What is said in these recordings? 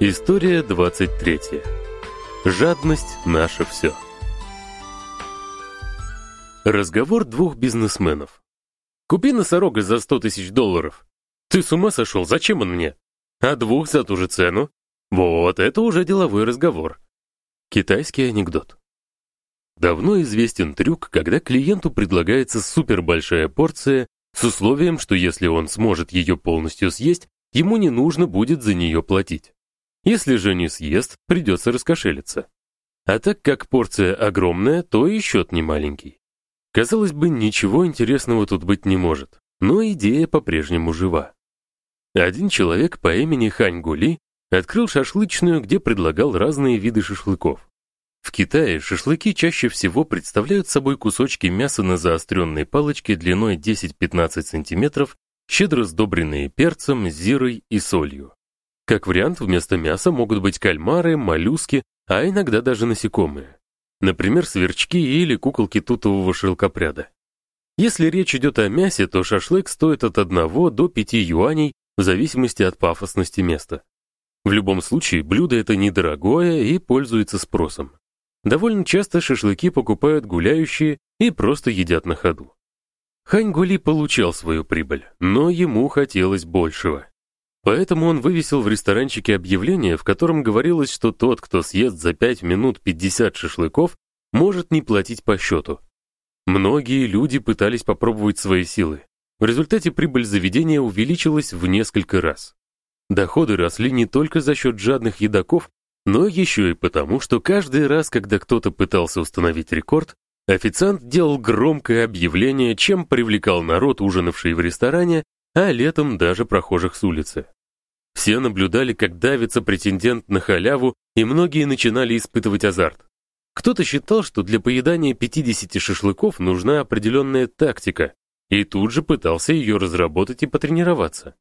История 23. Жадность — наше все. Разговор двух бизнесменов. «Купи носорога за 100 тысяч долларов». «Ты с ума сошел? Зачем он мне?» «А двух за ту же цену?» «Вот, это уже деловой разговор». Китайский анекдот. Давно известен трюк, когда клиенту предлагается супербольшая порция с условием, что если он сможет ее полностью съесть, ему не нужно будет за нее платить. Если же не съест, придется раскошелиться. А так как порция огромная, то и счет не маленький. Казалось бы, ничего интересного тут быть не может, но идея по-прежнему жива. Один человек по имени Хань Гули открыл шашлычную, где предлагал разные виды шашлыков. В Китае шашлыки чаще всего представляют собой кусочки мяса на заостренной палочке длиной 10-15 см, щедро сдобренные перцем, зирой и солью. Как вариант, вместо мяса могут быть кальмары, моллюски, а иногда даже насекомые. Например, сверчки или куколки тутового шелкопряда. Если речь идет о мясе, то шашлык стоит от 1 до 5 юаней в зависимости от пафосности места. В любом случае, блюдо это недорогое и пользуется спросом. Довольно часто шашлыки покупают гуляющие и просто едят на ходу. Хань Гули получал свою прибыль, но ему хотелось большего. Поэтому он вывесил в ресторанчике объявление, в котором говорилось, что тот, кто съест за 5 минут 50 шашлыков, может не платить по счету. Многие люди пытались попробовать свои силы. В результате прибыль заведения увеличилась в несколько раз. Доходы росли не только за счет жадных едоков, но еще и потому, что каждый раз, когда кто-то пытался установить рекорд, официант делал громкое объявление, чем привлекал народ, ужинавший в ресторане, а летом даже прохожих с улицы. Все наблюдали, как давится претендент на халяву, и многие начинали испытывать азарт. Кто-то считал, что для поедания 50 шашлыков нужна определенная тактика, и тут же пытался ее разработать и потренироваться.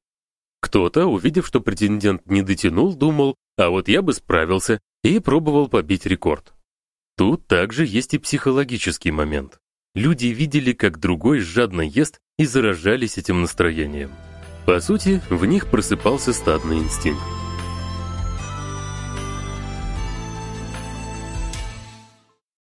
Кто-то, увидев, что претендент не дотянул, думал, а вот я бы справился, и пробовал побить рекорд. Тут также есть и психологический момент. Люди видели, как другой жадно ест и заражались этим настроением. По сути, в них просыпался стадный инстинкт.